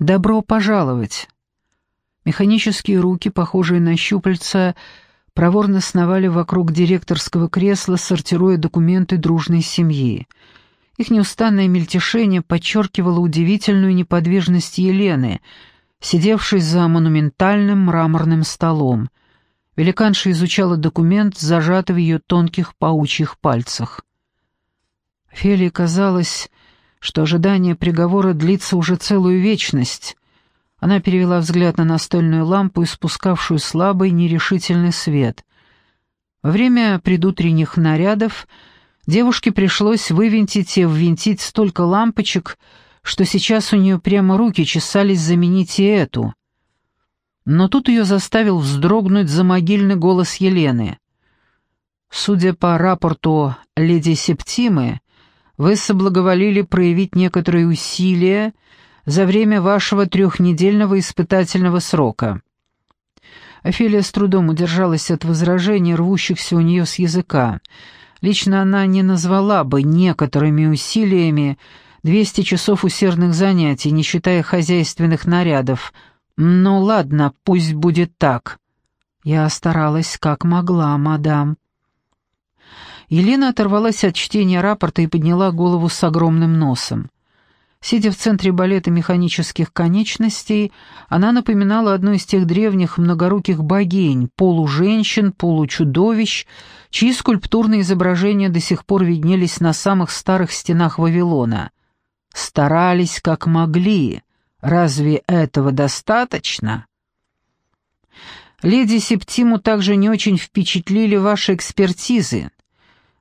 «Добро пожаловать!» Механические руки, похожие на щупальца, проворно сновали вокруг директорского кресла, сортируя документы дружной семьи. Их неустанное мельтешение подчеркивало удивительную неподвижность Елены, сидевшей за монументальным мраморным столом. Великанша изучала документ, зажатый в ее тонких паучьих пальцах. Фелии казалось, что ожидание приговора длится уже целую вечность. Она перевела взгляд на настольную лампу, испускавшую слабый нерешительный свет. Во время предутренних нарядов девушке пришлось вывинтить и ввинтить столько лампочек, что сейчас у нее прямо руки чесались заменить и эту. Но тут ее заставил вздрогнуть замогильный голос Елены. Судя по рапорту леди Септимы, вы соблаговолили проявить некоторые усилия за время вашего трехнедельного испытательного срока». Офелия с трудом удержалась от возражений, рвущихся у нее с языка. Лично она не назвала бы некоторыми усилиями 200 часов усердных занятий, не считая хозяйственных нарядов. Ну ладно, пусть будет так. Я старалась как могла, мадам. Елена оторвалась от чтения рапорта и подняла голову с огромным носом. Сидя в центре балета механических конечностей, она напоминала одну из тех древних многоруких богинь, полуженщин, получудовищ, чьи скульптурные изображения до сих пор виднелись на самых старых стенах Вавилона. Старались как могли. Разве этого достаточно? Леди Септиму также не очень впечатлили ваши экспертизы.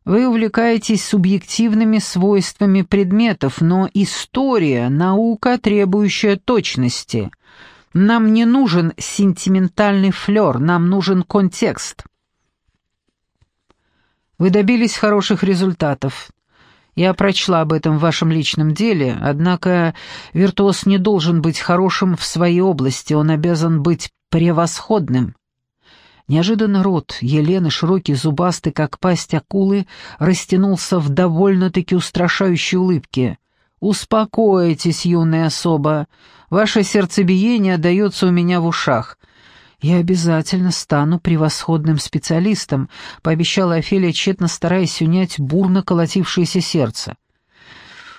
Вы увлекаетесь субъективными свойствами предметов, но история — наука, требующая точности. Нам не нужен сентиментальный флер, нам нужен контекст. Вы добились хороших результатов. Я прочла об этом в вашем личном деле, однако виртуоз не должен быть хорошим в своей области, он обязан быть превосходным. Неожиданно рот Елены, широкий, зубастый, как пасть акулы, растянулся в довольно-таки устрашающей улыбке. «Успокойтесь, юная особа. Ваше сердцебиение отдается у меня в ушах. Я обязательно стану превосходным специалистом», — пообещала Офелия, тщетно стараясь унять бурно колотившееся сердце.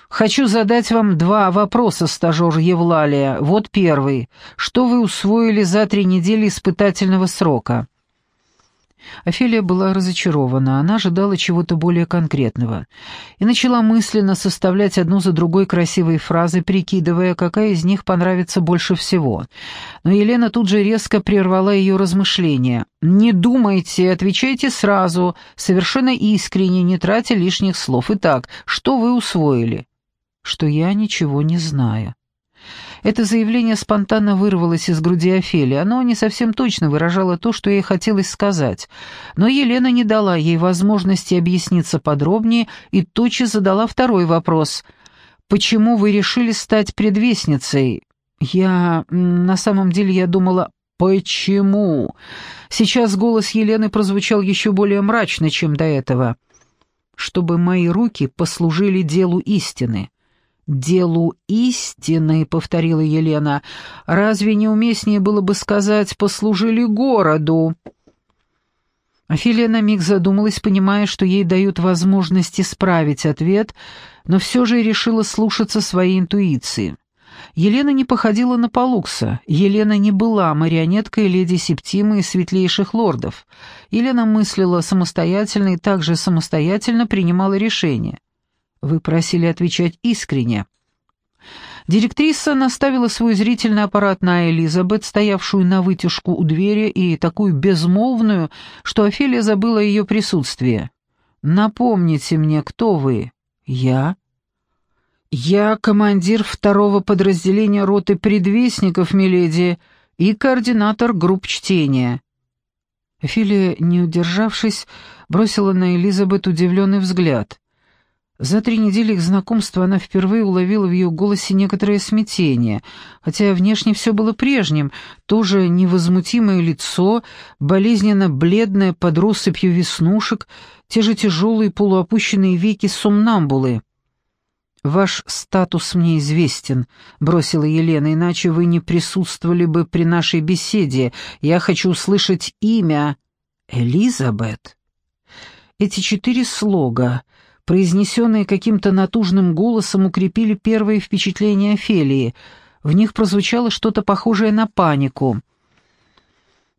«Хочу задать вам два вопроса, стажер Евлалия. Вот первый. Что вы усвоили за три недели испытательного срока?» Офелия была разочарована, она ожидала чего-то более конкретного и начала мысленно составлять одну за другой красивые фразы, прикидывая, какая из них понравится больше всего. Но Елена тут же резко прервала ее размышления. «Не думайте, отвечайте сразу, совершенно искренне, не тратя лишних слов. Итак, что вы усвоили?» «Что я ничего не знаю». Это заявление спонтанно вырвалось из груди Офелии. Оно не совсем точно выражало то, что ей хотелось сказать. Но Елена не дала ей возможности объясниться подробнее и тотчас задала второй вопрос. «Почему вы решили стать предвестницей?» «Я... на самом деле я думала...» «Почему?» Сейчас голос Елены прозвучал еще более мрачно, чем до этого. «Чтобы мои руки послужили делу истины» делу истины», — повторила Елена. «Разве не уместнее было бы сказать «послужили городу»?» Афилия на миг задумалась, понимая, что ей дают возможность исправить ответ, но все же решила слушаться своей интуиции. Елена не походила на Палукса. Елена не была марионеткой леди Септимы и светлейших лордов. Елена мыслила самостоятельно и также самостоятельно принимала решения. Вы просили отвечать искренне. Директриса наставила свой зрительный аппарат на Элизабет, стоявшую на вытяжку у двери, и такую безмолвную, что Офелия забыла ее присутствие. «Напомните мне, кто вы?» «Я?» «Я командир второго подразделения роты предвестников, миледи, и координатор групп чтения». Офелия, не удержавшись, бросила на Элизабет удивленный взгляд. За три недели их знакомства она впервые уловила в ее голосе некоторое смятение, хотя внешне все было прежним, тоже невозмутимое лицо, болезненно бледное под россыпью веснушек, те же тяжелые полуопущенные веки сомнамбулы. «Ваш статус мне известен», — бросила Елена, «иначе вы не присутствовали бы при нашей беседе. Я хочу услышать имя Элизабет». Эти четыре слога, произнесенные каким-то натужным голосом, укрепили первые впечатления Офелии. В них прозвучало что-то похожее на панику.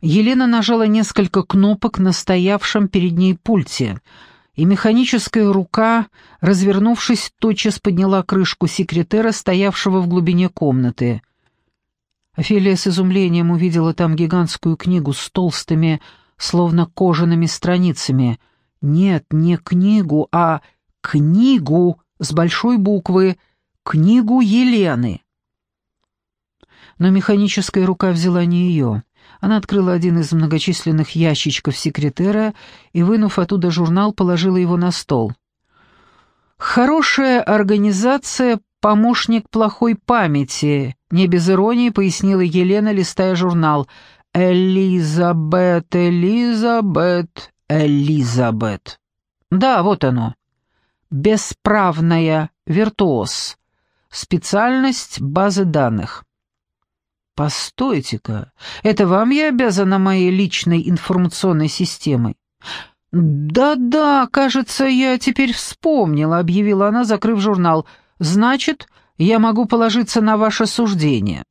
Елена нажала несколько кнопок на стоявшем перед ней пульте — и механическая рука, развернувшись, тотчас подняла крышку секретера, стоявшего в глубине комнаты. Офелия с изумлением увидела там гигантскую книгу с толстыми, словно кожаными страницами. Нет, не книгу, а книгу с большой буквы, книгу Елены. Но механическая рука взяла не ее. Она открыла один из многочисленных ящичков секретера и, вынув оттуда журнал, положила его на стол. «Хорошая организация — помощник плохой памяти», — не без иронии пояснила Елена, листая журнал. «Элизабет, Элизабет, Элизабет». «Да, вот оно. Бесправная, виртуоз. Специальность базы данных». «Постойте-ка, это вам я обязана моей личной информационной системой?» «Да-да, кажется, я теперь вспомнила», — объявила она, закрыв журнал. «Значит, я могу положиться на ваше суждение.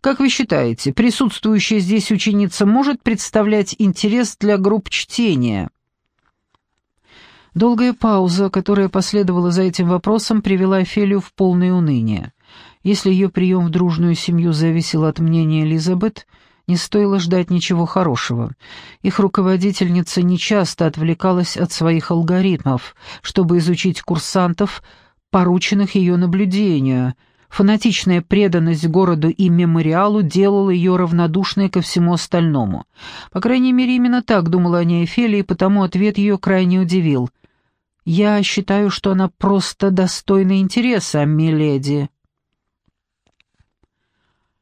Как вы считаете, присутствующая здесь ученица может представлять интерес для групп чтения?» Долгая пауза, которая последовала за этим вопросом, привела Офелию в полное уныние. Если ее прием в дружную семью зависел от мнения Элизабет, не стоило ждать ничего хорошего. Их руководительница нечасто отвлекалась от своих алгоритмов, чтобы изучить курсантов, порученных ее наблюдению. Фанатичная преданность городу и мемориалу делала ее равнодушной ко всему остальному. По крайней мере, именно так думала о ней Эфелия, и потому ответ ее крайне удивил. «Я считаю, что она просто достойна интереса, миледи».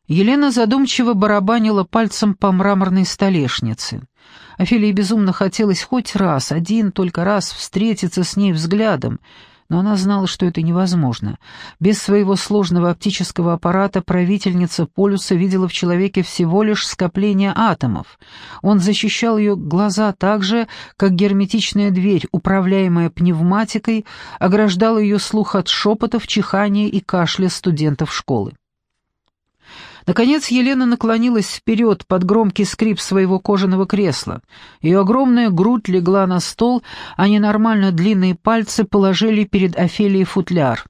Елена задумчиво барабанила пальцем по мраморной столешнице. Офелии безумно хотелось хоть раз, один только раз встретиться с ней взглядом, но она знала, что это невозможно. Без своего сложного оптического аппарата правительница полюса видела в человеке всего лишь скопление атомов. Он защищал ее глаза так же, как герметичная дверь, управляемая пневматикой, ограждала ее слух от шепотов, чихания и кашля студентов школы. Наконец Елена наклонилась вперед под громкий скрип своего кожаного кресла. Ее огромная грудь легла на стол, а ненормально длинные пальцы положили перед Офелией футляр.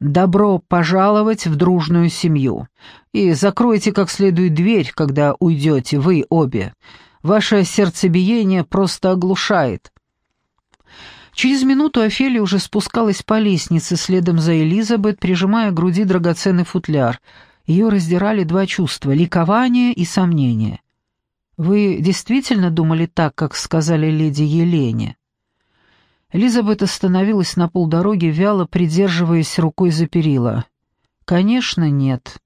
«Добро пожаловать в дружную семью. И закройте как следует дверь, когда уйдете, вы обе. Ваше сердцебиение просто оглушает». Через минуту Офелия уже спускалась по лестнице следом за Элизабет, прижимая к груди драгоценный футляр — ее раздирали два чувства — ликование и сомнение. «Вы действительно думали так, как сказали леди Елене?» Элизабет остановилась на полдороги, вяло придерживаясь рукой за перила. «Конечно, нет.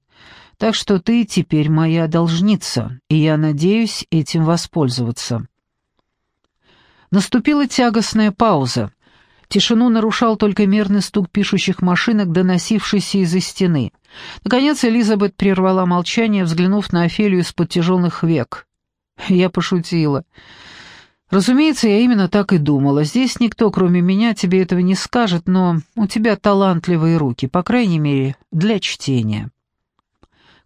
Так что ты теперь моя должница, и я надеюсь этим воспользоваться». Наступила тягостная пауза. Тишину нарушал только мерный стук пишущих машинок, доносившийся из-за стены. Наконец Элизабет прервала молчание, взглянув на Офелию из-под тяжелых век. Я пошутила. «Разумеется, я именно так и думала. Здесь никто, кроме меня, тебе этого не скажет, но у тебя талантливые руки, по крайней мере, для чтения».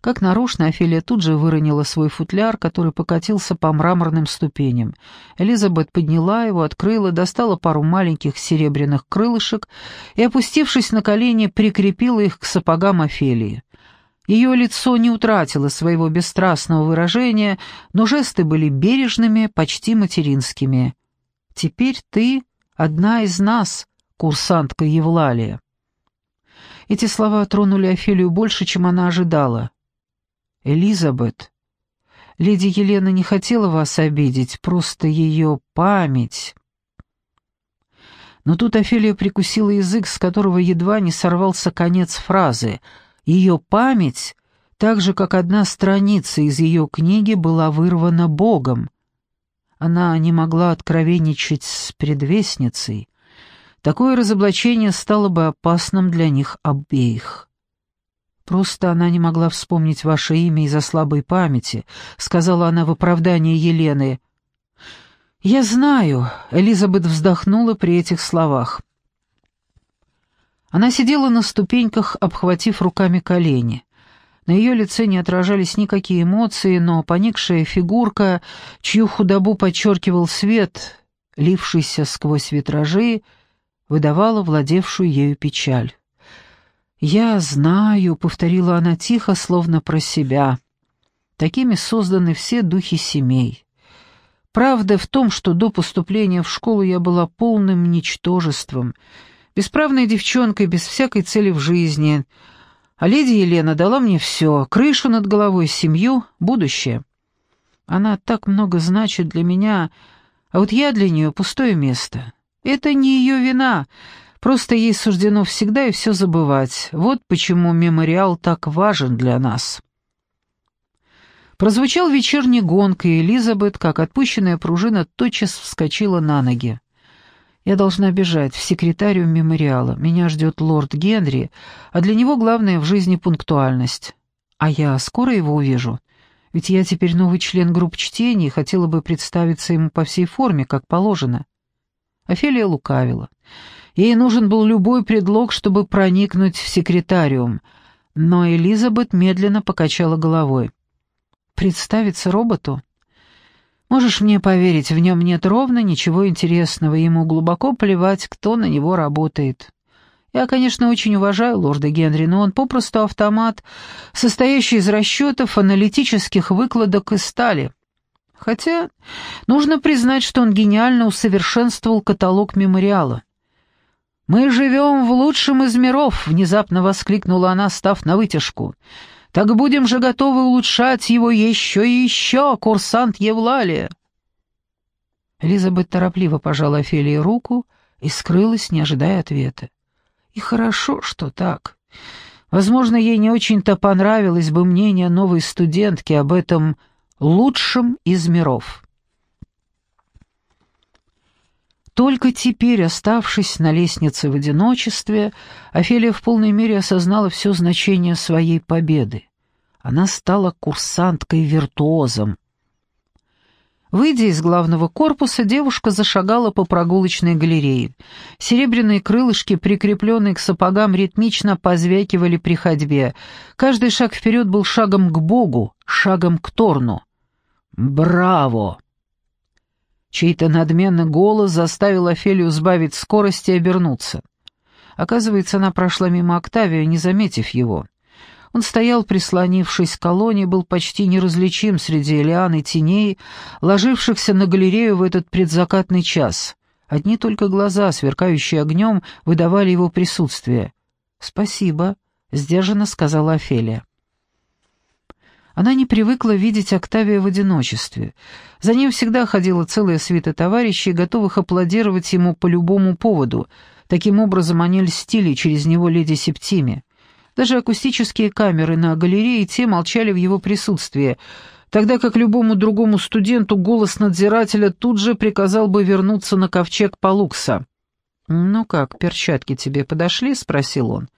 Как нарочно, Офелия тут же выронила свой футляр, который покатился по мраморным ступеням. Элизабет подняла его, открыла, достала пару маленьких серебряных крылышек и, опустившись на колени, прикрепила их к сапогам Офелии. Ее лицо не утратило своего бесстрастного выражения, но жесты были бережными, почти материнскими. «Теперь ты одна из нас, курсантка Евлалия». Эти слова тронули Офелию больше, чем она ожидала. Элизабет, леди Елена не хотела вас обидеть, просто ее память. Но тут Офелия прикусила язык, с которого едва не сорвался конец фразы. Ее память, так же, как одна страница из ее книги, была вырвана Богом. Она не могла откровенничать с предвестницей. такое разоблачение стало бы опасным для них обеих. «Просто она не могла вспомнить ваше имя из-за слабой памяти», — сказала она в оправдании Елены. «Я знаю», — Элизабет вздохнула при этих словах. Она сидела на ступеньках, обхватив руками колени. На ее лице не отражались никакие эмоции, но поникшая фигурка, чью худобу подчеркивал свет, лившийся сквозь витражи, выдавала владевшую ею печаль. «Я знаю», — повторила она тихо, словно про себя. «Такими созданы все духи семей. Правда в том, что до поступления в школу я была полным ничтожеством, бесправной девчонкой без всякой цели в жизни, а леди Елена дала мне все — крышу над головой, семью, будущее. Она так много значит для меня, а вот я для нее пустое место. Это не ее вина, просто ей суждено всегда и все забывать. Вот почему мемориал так важен для нас». Прозвучал вечерний гонг, и Элизабет, как отпущенная пружина, тотчас вскочила на ноги. Я должна бежать в секретариум мемориала. Меня ждет лорд Генри, а для него главное в жизни пунктуальность. А я скоро его увижу. Ведь я теперь новый член групп чтения и хотела бы представиться ему по всей форме, как положено. Офелия лукавила. Ей нужен был любой предлог, чтобы проникнуть в секретариум, но Элизабет медленно покачала головой. «Представиться роботу? Можешь мне поверить, в нем нет ровно ничего интересного, ему глубоко плевать, кто на него работает. Я, конечно, очень уважаю лорда Генри, но он попросту автомат, состоящий из расчетов, аналитических выкладок и стали. Хотя нужно признать, что он гениально усовершенствовал каталог мемориала. «Мы живем в лучшем из миров», — внезапно воскликнула она, став на вытяжку. Так будем же готовы улучшать его еще и еще, курсант Евлалия!» Элизабет торопливо пожала Офелии руку и скрылась, не ожидая ответа. И хорошо, что так. Возможно, ей не очень-то понравилось бы мнение новой студентки об этом лучшем из миров. Только теперь, оставшись на лестнице в одиночестве, Офелия в полной мере осознала все значение своей победы. Она стала курсанткой-виртуозом. Выйдя из главного корпуса, девушка зашагала по прогулочной галерее. Серебряные крылышки, прикрепленные к сапогам, ритмично позвякивали при ходьбе. Каждый шаг вперед был шагом к Богу, шагом к Торну. «Браво!» Чей-то надменный голос заставил Офелию сбавить скорость и обернуться. Оказывается, она прошла мимо Октавия, не заметив его. Он стоял, прислонившись к колонне, был почти неразличим среди лиан и теней, ложившихся на галерею в этот предзакатный час. Одни только глаза, сверкающие огнем, выдавали его присутствие. «Спасибо», — сдержанно сказала Офелия. Она не привыкла видеть Октавия в одиночестве. За ним всегда ходила целая свита товарищей, готовых аплодировать ему по любому поводу. Таким образом они льстили через него леди Септиме. Даже акустические камеры на галерее те молчали в его присутствии, тогда как любому другому студенту голос надзирателя тут же приказал бы вернуться на ковчег Палукса. «Ну как, перчатки тебе подошли?» — спросил он.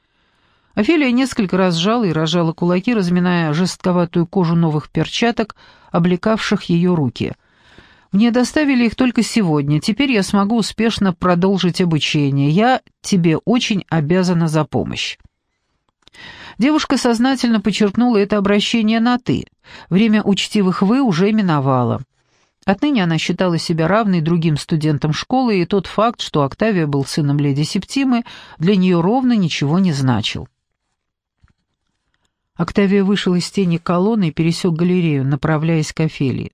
Офелия несколько раз сжала и разжала кулаки, разминая жестковатую кожу новых перчаток, облекавших ее руки. «Мне доставили их только сегодня. Теперь я смогу успешно продолжить обучение. Я тебе очень обязана за помощь». Девушка сознательно подчеркнула это обращение на «ты». Время учтивых «вы» уже миновало. Отныне она считала себя равной другим студентам школы, и тот факт, что Октавия был сыном леди Септимы, для нее ровно ничего не значил. Октавия вышел из тени колонны и пересек галерею, направляясь к Офелии.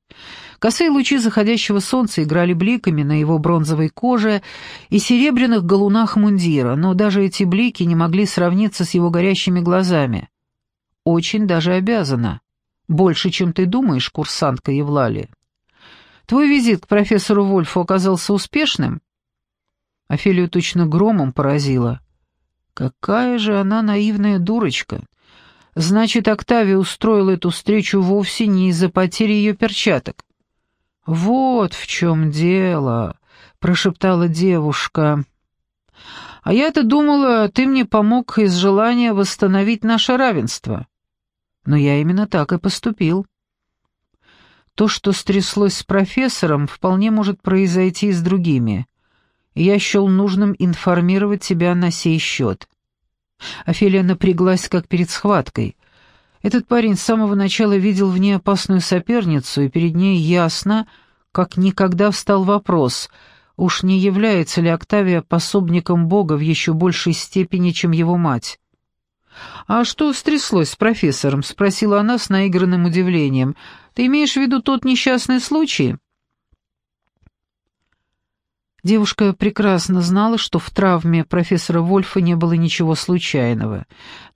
Косые лучи заходящего солнца играли бликами на его бронзовой коже и серебряных галунах мундира, но даже эти блики не могли сравниться с его горящими глазами. «Очень даже обязана. Больше, чем ты думаешь, курсантка Евлалия. Твой визит к профессору Вольфу оказался успешным?» Офелию точно громом поразила. «Какая же она наивная дурочка!» Значит, Октавия устроила эту встречу вовсе не из-за потери ее перчаток. «Вот в чем дело», — прошептала девушка. «А я-то думала, ты мне помог из желания восстановить наше равенство». Но я именно так и поступил. То, что стряслось с профессором, вполне может произойти и с другими. Я счел нужным информировать тебя на сей счет. Офелия напряглась, как перед схваткой. Этот парень с самого начала видел в ней опасную соперницу, и перед ней ясно, как никогда встал вопрос, уж не является ли Октавия пособником Бога в еще большей степени, чем его мать. «А что стряслось с профессором?» — спросила она с наигранным удивлением. «Ты имеешь в виду тот несчастный случай?» Девушка прекрасно знала, что в травме профессора Вольфа не было ничего случайного,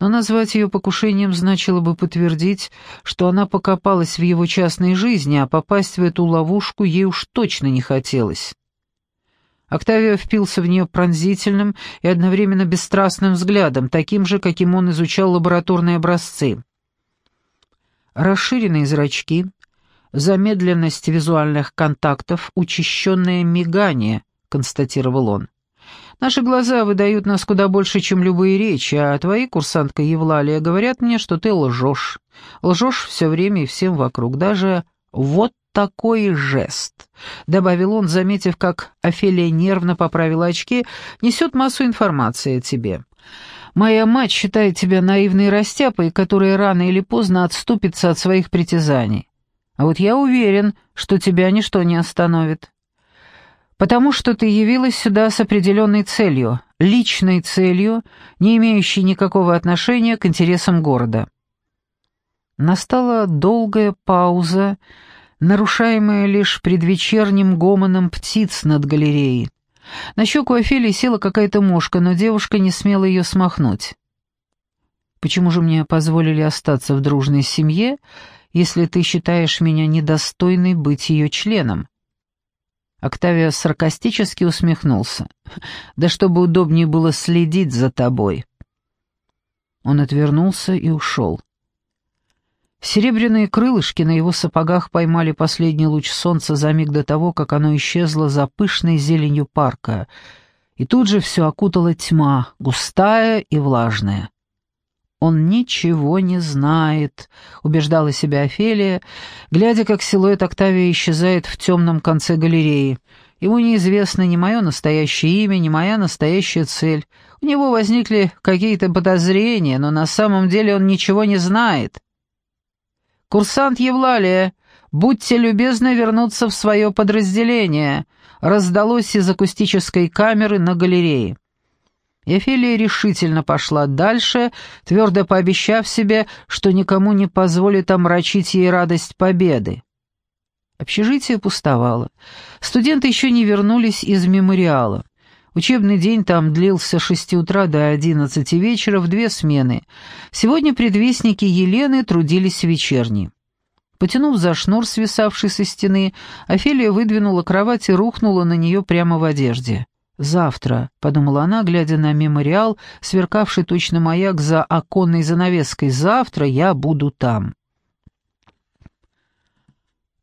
но назвать ее покушением значило бы подтвердить, что она покопалась в его частной жизни, а попасть в эту ловушку ей уж точно не хотелось. Октавио впился в нее пронзительным и одновременно бесстрастным взглядом, таким же, каким он изучал лабораторные образцы. Расширенные зрачки, замедленность визуальных контактов, учащенное мигание — констатировал он. «Наши глаза выдают нас куда больше, чем любые речи, а твои, курсантка Евлалия, говорят мне, что ты лжешь. Лжешь все время и всем вокруг, даже вот такой жест», — добавил он, заметив, как Офелия нервно поправила очки, — «несет массу информации о тебе». Моя мать считает тебя наивной растяпой, которая рано или поздно отступится от своих притязаний. А вот я уверен, что тебя ничто не остановит потому что ты явилась сюда с определенной целью, личной целью, не имеющей никакого отношения к интересам города». Настала долгая пауза, нарушаемая лишь предвечерним гомоном птиц над галереей. На щеку Офелии села какая-то мушка, но девушка не смела ее смахнуть. «Почему же мне позволили остаться в дружной семье, если ты считаешь меня недостойной быть ее членом?» Октавио саркастически усмехнулся. «Да чтобы удобнее было следить за тобой». Он отвернулся и ушел. Серебряные крылышки на его сапогах поймали последний луч солнца за миг до того, как оно исчезло за пышной зеленью парка, и тут же все окутала тьма, густая и влажная. «Он ничего не знает», — убеждала себя Офелия, глядя, как силуэт Октавия исчезает в темном конце галереи. «Ему неизвестно ни мое настоящее имя, ни моя настоящая цель. У него возникли какие-то подозрения, но на самом деле он ничего не знает». «Курсант Евлалия, будьте любезны вернуться в свое подразделение», — раздалось из акустической камеры на галерее. И решительно пошла дальше, твердо пообещав себе, что никому не позволит омрачить ей радость победы. Общежитие пустовало. Студенты еще не вернулись из мемориала. Учебный день там длился с шести утра до одиннадцати вечера в две смены. Сегодня предвестники Елены трудились вечерней. Потянув за шнур, свисавший со стены, Офелия выдвинула кровать и рухнула на нее прямо в одежде. «Завтра», — подумала она, глядя на мемориал, сверкавший точно маяк за оконной занавеской, «завтра я буду там».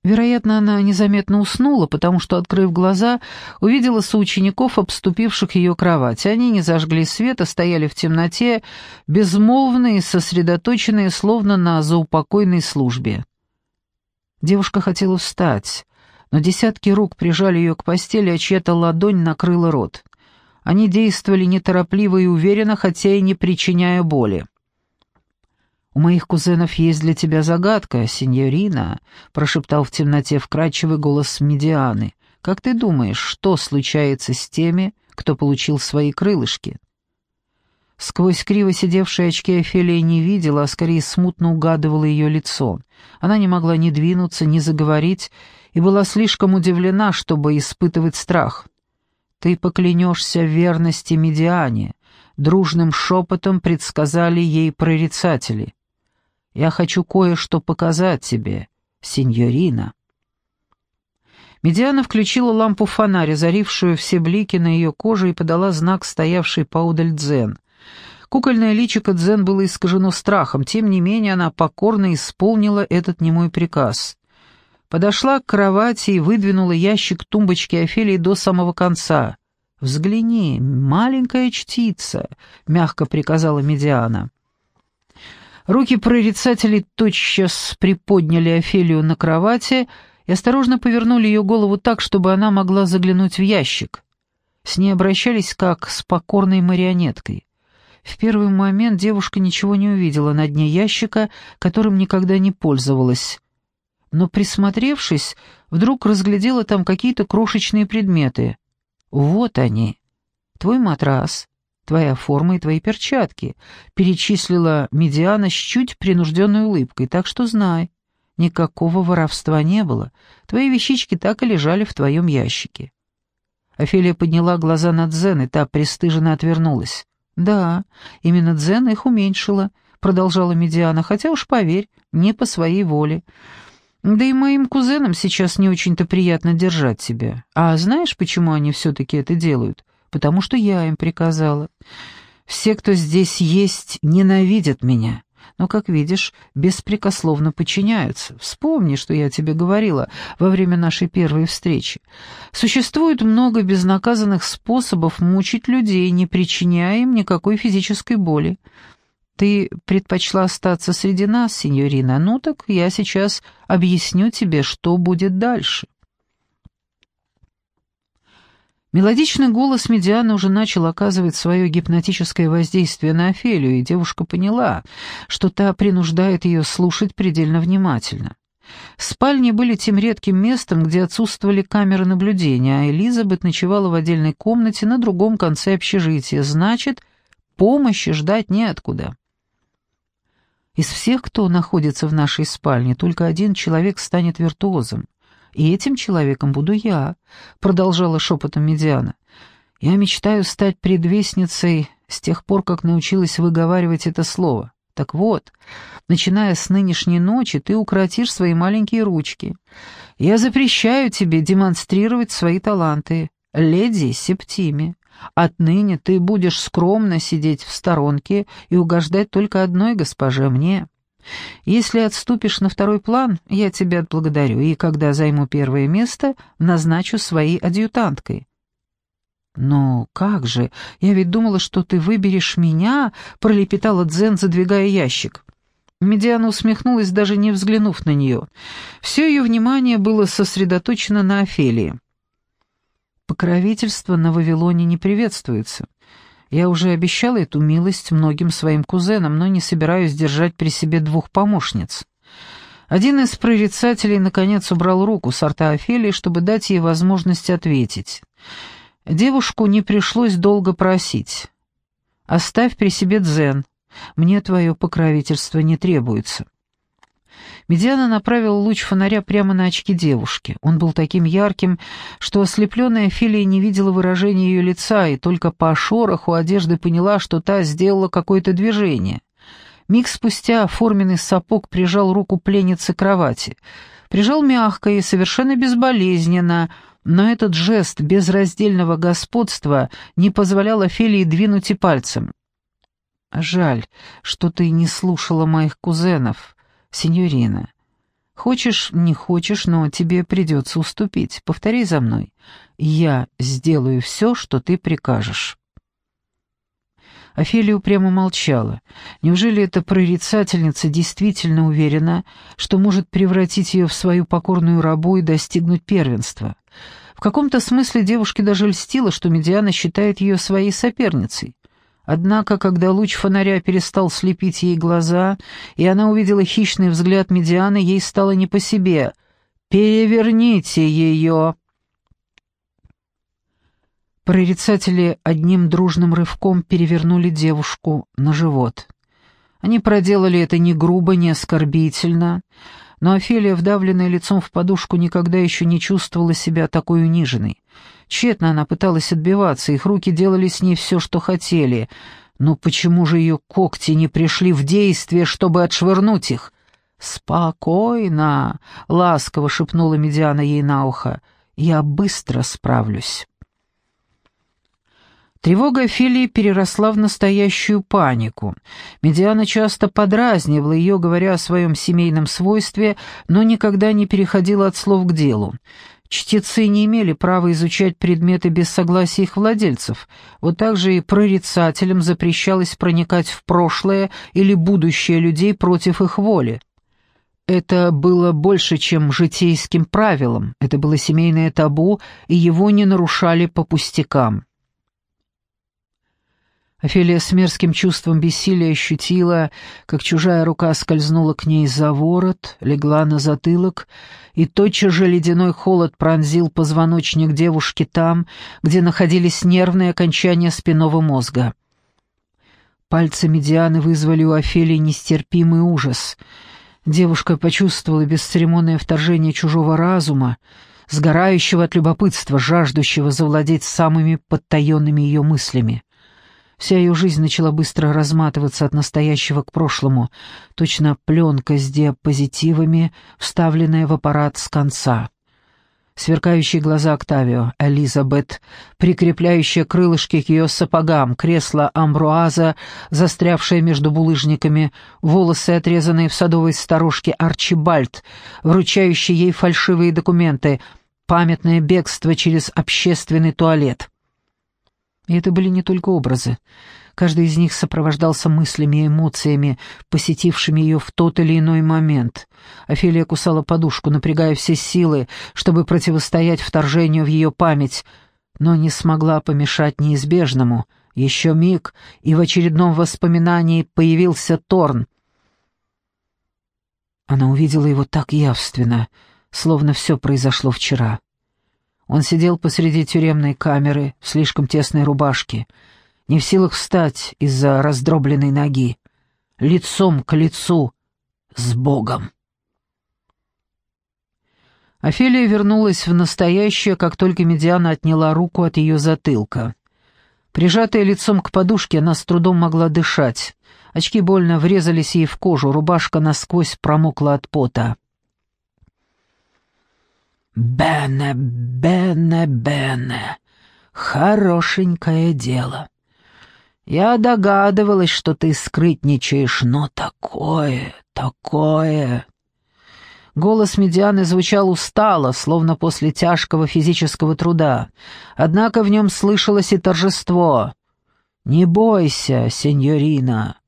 Вероятно, она незаметно уснула, потому что, открыв глаза, увидела соучеников, обступивших ее кровать. Они не зажгли света, стояли в темноте, безмолвные, сосредоточенные, словно на заупокойной службе. Девушка хотела встать, но десятки рук прижали ее к постели, а чья-то ладонь накрыла рот. Они действовали неторопливо и уверенно, хотя и не причиняя боли. «У моих кузенов есть для тебя загадка, сеньорина», — прошептал в темноте вкрадчивый голос Медианы. «Как ты думаешь, что случается с теми, кто получил свои крылышки?» Сквозь криво сидевшие очки Офелия не видела, а скорее смутно угадывала ее лицо. Она не могла ни двинуться, ни заговорить, и была слишком удивлена, чтобы испытывать страх. «Ты поклянешься верности Медиане», — дружным шепотом предсказали ей прорицатели. «Я хочу кое-что показать тебе, сеньорина». Медиана включила лампу фонаря, зарившую все блики на ее коже, и подала знак, стоявший поудаль Дзен. Кукольное личико Дзен было искажено страхом, тем не менее она покорно исполнила этот немой приказ. Подошла к кровати и выдвинула ящик тумбочки Офелии до самого конца. «Взгляни, маленькая чтица», — мягко приказала Медиана. Руки прорицателей тотчас приподняли Офелию на кровати и осторожно повернули ее голову так, чтобы она могла заглянуть в ящик. С ней обращались как с покорной марионеткой. В первый момент девушка ничего не увидела на дне ящика, которым никогда не пользовалась. Но, присмотревшись, вдруг разглядела там какие-то крошечные предметы. «Вот они. Твой матрас, твоя форма и твои перчатки», — перечислила Медиана с чуть принужденной улыбкой, «так что знай, никакого воровства не было. Твои вещички так и лежали в твоем ящике». Офелия подняла глаза на Дзен, и та пристыженно отвернулась. «Да, именно Дзен их уменьшила», — продолжала Медиана, «хотя уж поверь, не по своей воле. Да и моим кузенам сейчас не очень-то приятно держать тебя. А знаешь, почему они все-таки это делают? Потому что я им приказала. Все, кто здесь есть, ненавидят меня» но, как видишь, беспрекословно подчиняются. Вспомни, что я тебе говорила во время нашей первой встречи. Существует много безнаказанных способов мучить людей, не причиняя им никакой физической боли. Ты предпочла остаться среди нас, сеньорина, ну так я сейчас объясню тебе, что будет дальше. Мелодичный голос Медианы уже начал оказывать свое гипнотическое воздействие на Офелию, и девушка поняла, что та принуждает ее слушать предельно внимательно. Спальни были тем редким местом, где отсутствовали камеры наблюдения, а Элизабет ночевала в отдельной комнате на другом конце общежития, значит, помощи ждать неоткуда. Из всех, кто находится в нашей спальне, только один человек станет виртуозом. И этим человеком буду я», — продолжала шепотом Медиана. «Я мечтаю стать предвестницей с тех пор, как научилась выговаривать это слово. Так вот, начиная с нынешней ночи, ты укротишь свои маленькие ручки. Я запрещаю тебе демонстрировать свои таланты. Леди Септиме, отныне ты будешь скромно сидеть в сторонке и угождать только одной госпоже мне». Если отступишь на второй план, я тебя отблагодарю, и когда займу первое место, назначу своей адъютанткой». «Но как же? Я ведь думала, что ты выберешь меня», — пролепетала Дзен, задвигая ящик. Медиана усмехнулась, даже не взглянув на нее. Все ее внимание было сосредоточено на Офелии. «Покровительство на Вавилоне не приветствуется. Я уже обещала эту милость многим своим кузенам, но не собираюсь держать при себе двух помощниц. Один из прорицателей, наконец, убрал руку с рта Офелии, чтобы дать ей возможность ответить. Девушку не пришлось долго просить. «Оставь при себе дзен. Мне твое покровительство не требуется». Медиана направила луч фонаря прямо на очки девушки. Он был таким ярким, что ослепленная Филия не видела выражения ее лица и только по шороху одежды поняла, что та сделала какое-то движение. Миг спустя форменный сапог прижал руку пленницы кровати. Прижал мягко и совершенно безболезненно, но этот жест безраздельного господства не позволял Офелии двинуть и пальцем. «Жаль, что ты не слушала моих кузенов», «Синьорина, хочешь, не хочешь, но тебе придется уступить. Повтори за мной. Я сделаю все, что ты прикажешь». Офелия упрямо молчала. Неужели эта прорицательница действительно уверена, что может превратить ее в свою покорную рабу и достигнуть первенства? В каком-то смысле девушке даже льстило, что Медиана считает ее своей соперницей. Однако, когда луч фонаря перестал слепить ей глаза, и она увидела хищный взгляд Медианы, ей стало не по себе. «Переверните ее!» Прорицатели одним дружным рывком перевернули девушку на живот. Они проделали это не грубо, не оскорбительно, но Офелия, вдавленная лицом в подушку, никогда еще не чувствовала себя такой униженной. Тщетно она пыталась отбиваться, их руки делали с ней все, что хотели. Но почему же ее когти не пришли в действие, чтобы отшвырнуть их? «Спокойно!» — ласково шепнула Медиана ей на ухо. «Я быстро справлюсь». Тревога Филии переросла в настоящую панику. Медиана часто подразнивала ее, говоря о своем семейном свойстве, но никогда не переходила от слов к делу. Чтецы не имели права изучать предметы без согласия их владельцев. Вот так же и прорицателям запрещалось проникать в прошлое или будущее людей против их воли. Это было больше, чем житейским правилом, это было семейное табу, и его не нарушали по пустякам. Офелия с мерзким чувством бессилия ощутила, как чужая рука скользнула к ней за ворот, легла на затылок, и тотчас же ледяной холод пронзил позвоночник девушки там, где находились нервные окончания спинного мозга. Пальцы медианы вызвали у Офелии нестерпимый ужас. Девушка почувствовала бесцеремонное вторжение чужого разума, сгорающего от любопытства, жаждущего завладеть самыми подтаенными ее мыслями. Вся ее жизнь начала быстро разматываться от настоящего к прошлому, точно пленка с диапозитивами, вставленная в аппарат с конца. Сверкающие глаза Октавио, Элизабет, прикрепляющие крылышки к ее сапогам, кресло Амбруаза, застрявшее между булыжниками, волосы, отрезанные в садовой сторожке Арчибальд, вручающий ей фальшивые документы, памятное бегство через общественный туалет — и это были не только образы. Каждый из них сопровождался мыслями и эмоциями, посетившими ее в тот или иной момент. Офелия кусала подушку, напрягая все силы, чтобы противостоять вторжению в ее память, но не смогла помешать неизбежному. Еще миг, и в очередном воспоминании появился Торн. Она увидела его так явственно, словно все произошло вчера. Он сидел посреди тюремной камеры в слишком тесной рубашке, не в силах встать из-за раздробленной ноги, лицом к лицу с Богом. Офелия вернулась в настоящее, как только Медиана отняла руку от ее затылка. Прижатая лицом к подушке, она с трудом могла дышать. Очки больно врезались ей в кожу, рубашка насквозь промокла от пота. «Бене, Бене, Бене, хорошенькое дело. Я догадывалась, что ты скрытничаешь, но такое, такое...» Голос Медианы звучал устало, словно после тяжкого физического труда, однако в нем слышалось и торжество. «Не бойся, сеньорина,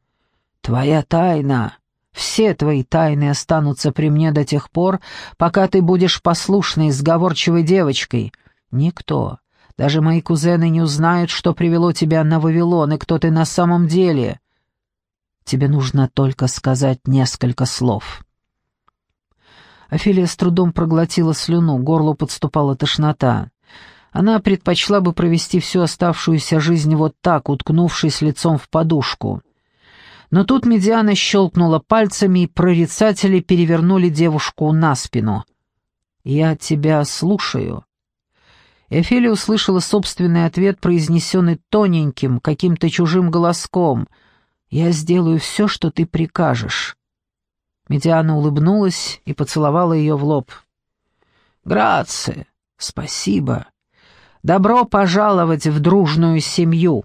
твоя тайна все твои тайны останутся при мне до тех пор, пока ты будешь послушной, сговорчивой девочкой. Никто, даже мои кузены не узнают, что привело тебя на Вавилон и кто ты на самом деле. Тебе нужно только сказать несколько слов». Офелия с трудом проглотила слюну, горлу подступала тошнота. Она предпочла бы провести всю оставшуюся жизнь вот так, уткнувшись лицом в подушку. Но тут Медиана щелкнула пальцами, и прорицатели перевернули девушку на спину. «Я тебя слушаю». Эфелия услышала собственный ответ, произнесенный тоненьким, каким-то чужим голоском. «Я сделаю все, что ты прикажешь». Медиана улыбнулась и поцеловала ее в лоб. «Грация! Спасибо! Добро пожаловать в дружную семью!»